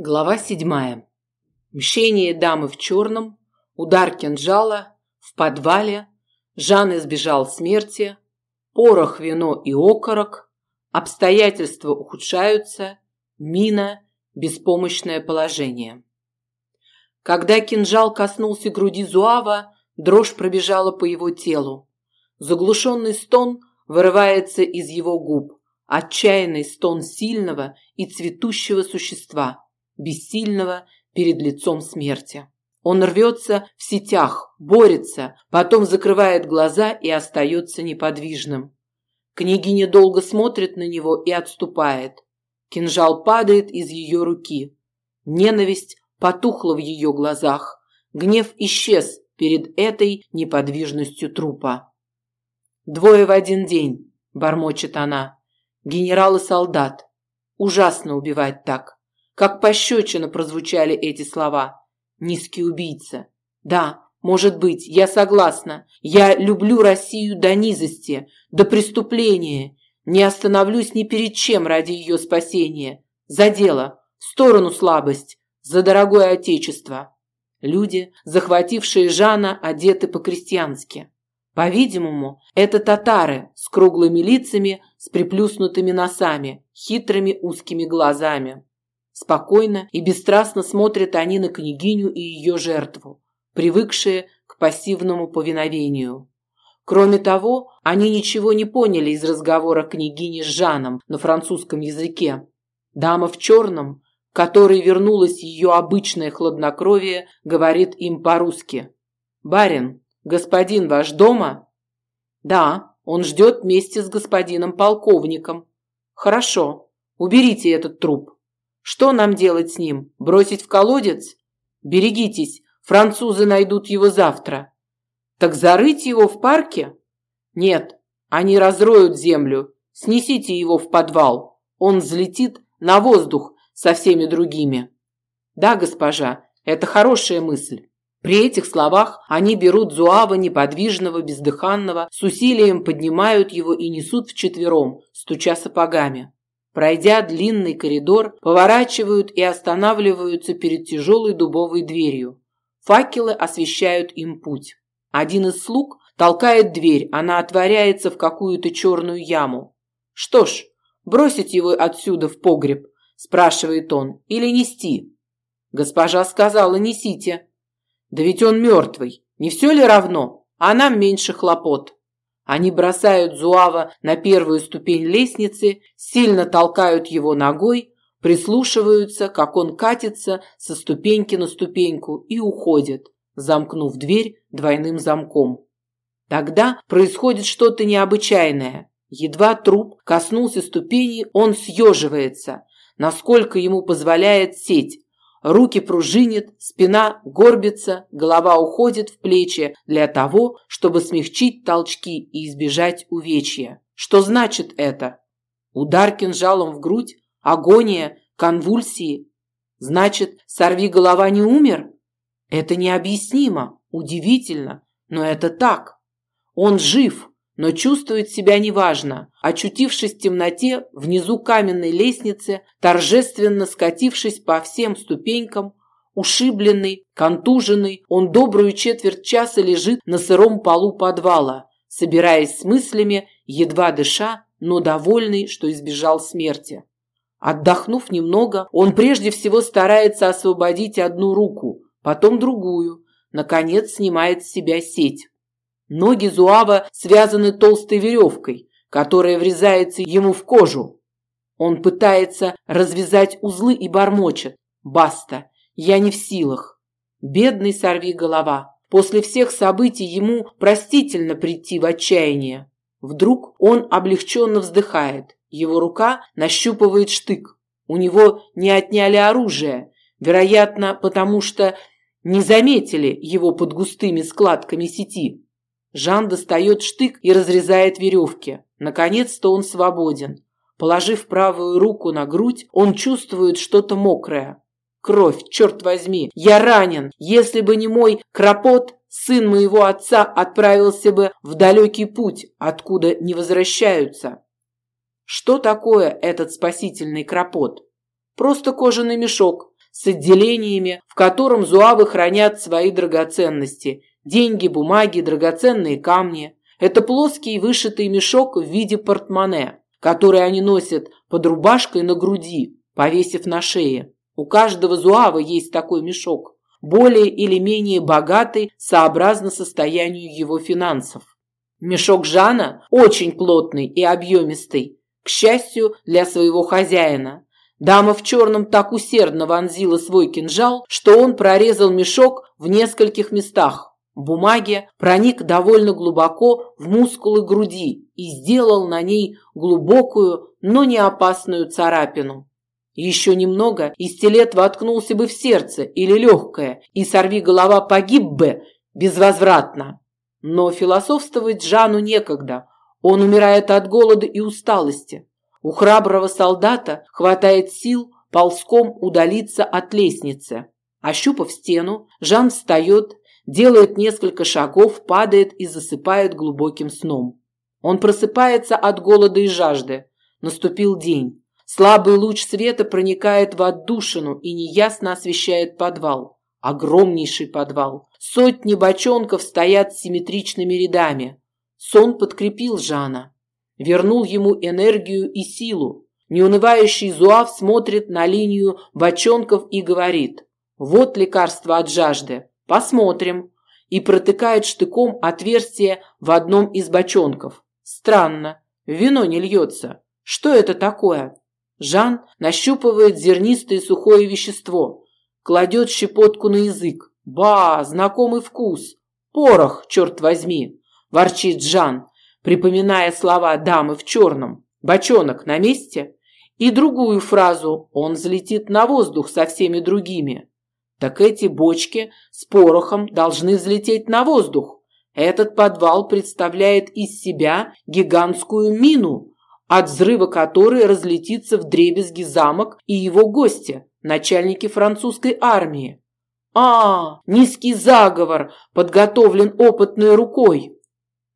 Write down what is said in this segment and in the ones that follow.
Глава седьмая. Мщение дамы в черном, удар кинжала, в подвале, Жан избежал смерти, порох, вино и окорок, обстоятельства ухудшаются, мина, беспомощное положение. Когда кинжал коснулся груди Зуава, дрожь пробежала по его телу. Заглушенный стон вырывается из его губ, отчаянный стон сильного и цветущего существа – бессильного перед лицом смерти. Он рвется в сетях, борется, потом закрывает глаза и остается неподвижным. Княгиня долго смотрит на него и отступает. Кинжал падает из ее руки. Ненависть потухла в ее глазах. Гнев исчез перед этой неподвижностью трупа. «Двое в один день», – бормочет она. «Генерал и солдат. Ужасно убивать так. Как пощечина прозвучали эти слова. Низкий убийца. Да, может быть, я согласна. Я люблю Россию до низости, до преступления. Не остановлюсь ни перед чем ради ее спасения. За дело, в сторону слабость, за дорогое отечество. Люди, захватившие Жана, одеты по-крестьянски. По-видимому, это татары с круглыми лицами, с приплюснутыми носами, хитрыми узкими глазами. Спокойно и бесстрастно смотрят они на княгиню и ее жертву, привыкшие к пассивному повиновению. Кроме того, они ничего не поняли из разговора княгини с Жаном на французском языке. Дама в черном, которой вернулось ее обычное хладнокровие, говорит им по-русски. «Барин, господин ваш дома?» «Да, он ждет вместе с господином полковником». «Хорошо, уберите этот труп». Что нам делать с ним? Бросить в колодец? Берегитесь, французы найдут его завтра. Так зарыть его в парке? Нет, они разроют землю. Снесите его в подвал. Он взлетит на воздух со всеми другими. Да, госпожа, это хорошая мысль. При этих словах они берут Зуава неподвижного, бездыханного, с усилием поднимают его и несут вчетвером, стуча сапогами. Пройдя длинный коридор, поворачивают и останавливаются перед тяжелой дубовой дверью. Факелы освещают им путь. Один из слуг толкает дверь, она отворяется в какую-то черную яму. «Что ж, бросить его отсюда в погреб?» – спрашивает он. «Или нести?» Госпожа сказала, несите. Да ведь он мертвый. Не все ли равно? А нам меньше хлопот. Они бросают Зуава на первую ступень лестницы, сильно толкают его ногой, прислушиваются, как он катится со ступеньки на ступеньку и уходит, замкнув дверь двойным замком. Тогда происходит что-то необычайное. Едва труп коснулся ступени, он съеживается, насколько ему позволяет сеть, Руки пружинят, спина горбится, голова уходит в плечи для того, чтобы смягчить толчки и избежать увечья. Что значит это? Удар кинжалом в грудь? Агония? Конвульсии? Значит, сорви голова не умер? Это необъяснимо, удивительно, но это так. Он жив, но чувствует себя неважно, очутившись в темноте внизу каменной лестницы, торжественно скатившись по всем ступенькам, ушибленный, контуженный, он добрую четверть часа лежит на сыром полу подвала, собираясь с мыслями, едва дыша, но довольный, что избежал смерти. Отдохнув немного, он прежде всего старается освободить одну руку, потом другую, наконец снимает с себя сеть. Ноги Зуава связаны толстой веревкой, которая врезается ему в кожу. Он пытается развязать узлы и бормочет. «Баста! Я не в силах!» Бедный сорви голова. После всех событий ему простительно прийти в отчаяние. Вдруг он облегченно вздыхает. Его рука нащупывает штык. У него не отняли оружие. Вероятно, потому что не заметили его под густыми складками сети. Жан достает штык и разрезает веревки. Наконец-то он свободен. Положив правую руку на грудь, он чувствует что-то мокрое. Кровь, черт возьми, я ранен. Если бы не мой кропот, сын моего отца отправился бы в далекий путь, откуда не возвращаются. Что такое этот спасительный кропот? Просто кожаный мешок, с отделениями, в котором зуавы хранят свои драгоценности – деньги, бумаги, драгоценные камни. Это плоский вышитый мешок в виде портмоне, который они носят под рубашкой на груди, повесив на шее. У каждого зуава есть такой мешок, более или менее богатый сообразно состоянию его финансов. Мешок Жана очень плотный и объемистый, к счастью для своего хозяина. Дама в черном так усердно вонзила свой кинжал, что он прорезал мешок в нескольких местах. Бумаге проник довольно глубоко в мускулы груди и сделал на ней глубокую, но не опасную царапину. Еще немного, и стилет воткнулся бы в сердце или легкое, и сорви голова погиб бы безвозвратно. Но философствовать Жану некогда. Он умирает от голода и усталости. У храброго солдата хватает сил ползком удалиться от лестницы. Ощупав стену, Жан встает, делает несколько шагов, падает и засыпает глубоким сном. Он просыпается от голода и жажды. Наступил день. Слабый луч света проникает в отдушину и неясно освещает подвал. Огромнейший подвал. Сотни бочонков стоят симметричными рядами. Сон подкрепил Жана. Вернул ему энергию и силу. Неунывающий Зуав смотрит на линию бочонков и говорит «Вот лекарство от жажды. Посмотрим». И протыкает штыком отверстие в одном из бочонков. Странно. Вино не льется. Что это такое? Жан нащупывает зернистое сухое вещество, кладет щепотку на язык. Ба, знакомый вкус. Порох, черт возьми, ворчит Жан, припоминая слова дамы в черном. Бочонок на месте? И другую фразу «он взлетит на воздух со всеми другими». Так эти бочки с порохом должны взлететь на воздух. Этот подвал представляет из себя гигантскую мину, от взрыва которой разлетится в дребезги замок и его гости, начальники французской армии. А, низкий заговор, подготовлен опытной рукой.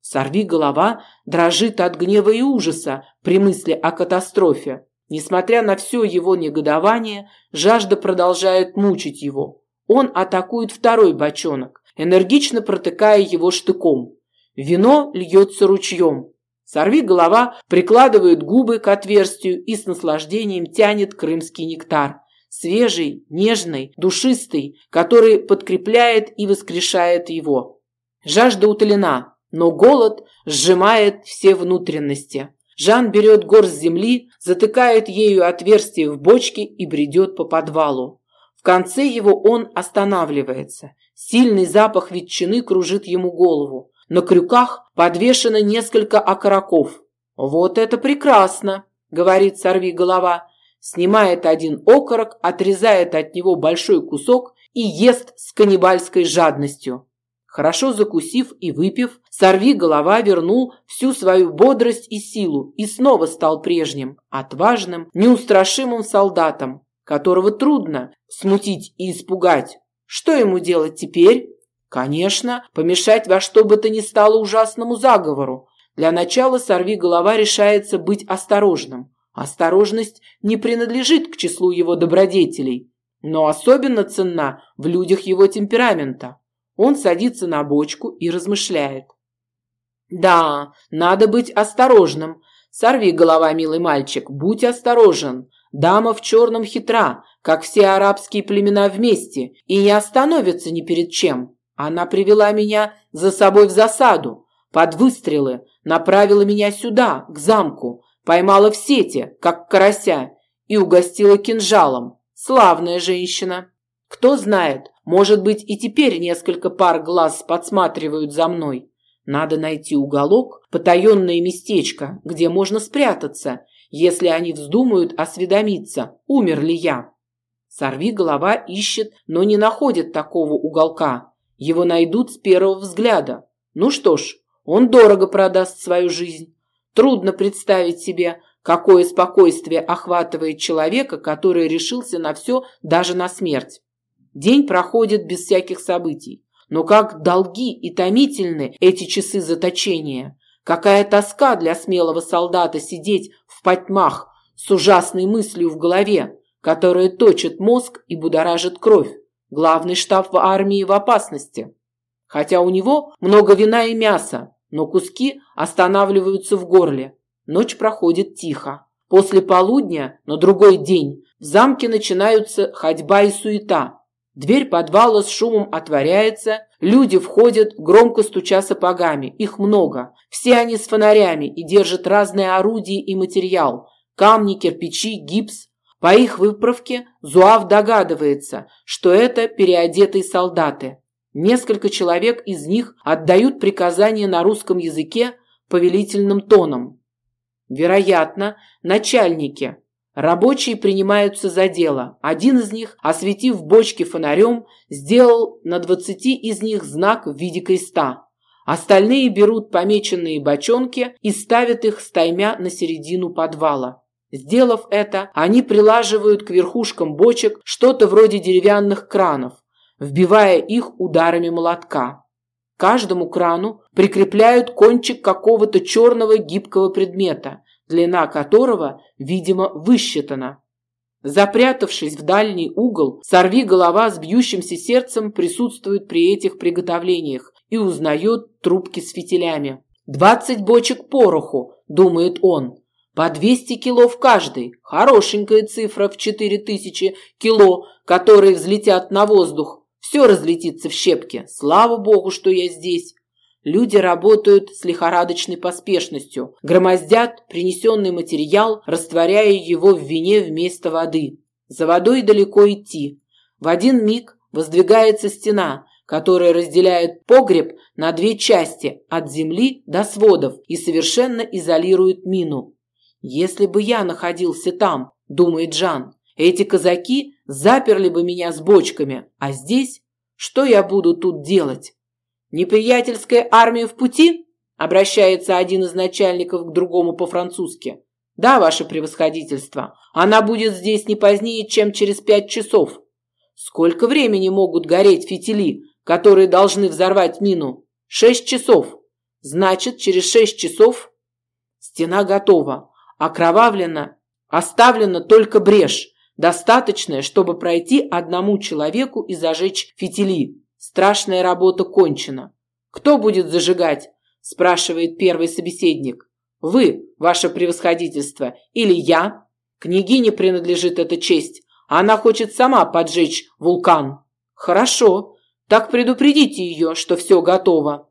Сорви голова дрожит от гнева и ужаса при мысли о катастрофе. Несмотря на все его негодование, жажда продолжает мучить его. Он атакует второй бочонок, энергично протыкая его штыком. Вино льется ручьем. Сорви голова прикладывает губы к отверстию и с наслаждением тянет крымский нектар. Свежий, нежный, душистый, который подкрепляет и воскрешает его. Жажда утолена, но голод сжимает все внутренности. Жан берет горсть земли, затыкает ею отверстие в бочке и бредет по подвалу. В конце его он останавливается. Сильный запах ветчины кружит ему голову. На крюках подвешено несколько окороков. «Вот это прекрасно!» – говорит сорви голова. Снимает один окорок, отрезает от него большой кусок и ест с каннибальской жадностью. Хорошо закусив и выпив, сорви голова вернул всю свою бодрость и силу и снова стал прежним, отважным, неустрашимым солдатом, которого трудно смутить и испугать. Что ему делать теперь? Конечно, помешать во что бы то ни стало ужасному заговору. Для начала сорви голова решается быть осторожным. Осторожность не принадлежит к числу его добродетелей, но особенно ценна в людях его темперамента. Он садится на бочку и размышляет. Да, надо быть осторожным. Сорви голова, милый мальчик, будь осторожен. Дама в черном хитра, как все арабские племена вместе, и не остановится ни перед чем. Она привела меня за собой в засаду, под выстрелы, направила меня сюда, к замку, поймала в сети, как карася, и угостила кинжалом. Славная женщина. Кто знает, может быть, и теперь несколько пар глаз подсматривают за мной. Надо найти уголок, потаенное местечко, где можно спрятаться, если они вздумают осведомиться, умер ли я. Сорви голова ищет, но не находит такого уголка. Его найдут с первого взгляда. Ну что ж, он дорого продаст свою жизнь. Трудно представить себе, какое спокойствие охватывает человека, который решился на все, даже на смерть. День проходит без всяких событий. Но как долги и томительны эти часы заточения. Какая тоска для смелого солдата сидеть в потьмах с ужасной мыслью в голове, которое точит мозг и будоражит кровь. Главный штаб в армии в опасности. Хотя у него много вина и мяса, но куски останавливаются в горле. Ночь проходит тихо. После полудня, на другой день, в замке начинаются ходьба и суета. Дверь подвала с шумом отворяется, люди входят, громко стуча сапогами. Их много. Все они с фонарями и держат разные орудия и материал. Камни, кирпичи, гипс. По их выправке Зуав догадывается, что это переодетые солдаты. Несколько человек из них отдают приказания на русском языке повелительным тоном. Вероятно, начальники. Рабочие принимаются за дело. Один из них, осветив бочки фонарем, сделал на двадцати из них знак в виде креста. Остальные берут помеченные бочонки и ставят их стаймя на середину подвала. Сделав это, они прилаживают к верхушкам бочек что-то вроде деревянных кранов, вбивая их ударами молотка. К каждому крану прикрепляют кончик какого-то черного гибкого предмета, длина которого, видимо, высчитана. Запрятавшись в дальний угол, сорви голова с бьющимся сердцем присутствует при этих приготовлениях и узнает трубки с фитилями. «Двадцать бочек пороху», – думает он, – «по двести кило в каждой. Хорошенькая цифра в четыре тысячи кило, которые взлетят на воздух. Все разлетится в щепки. Слава богу, что я здесь. Люди работают с лихорадочной поспешностью, громоздят принесенный материал, растворяя его в вине вместо воды. За водой далеко идти. В один миг воздвигается стена, которая разделяет погреб на две части, от земли до сводов, и совершенно изолирует мину. «Если бы я находился там», – думает Жан, – «эти казаки заперли бы меня с бочками, а здесь что я буду тут делать?» «Неприятельская армия в пути?» – обращается один из начальников к другому по-французски. «Да, ваше превосходительство. Она будет здесь не позднее, чем через пять часов». «Сколько времени могут гореть фитили, которые должны взорвать мину?» «Шесть часов». «Значит, через шесть часов...» Стена готова. Окровавлена. Оставлена только брешь, достаточная, чтобы пройти одному человеку и зажечь фитили. Страшная работа кончена. Кто будет зажигать? спрашивает первый собеседник. Вы, ваше превосходительство, или я? Княгине принадлежит эта честь. Она хочет сама поджечь вулкан. Хорошо. Так предупредите ее, что все готово.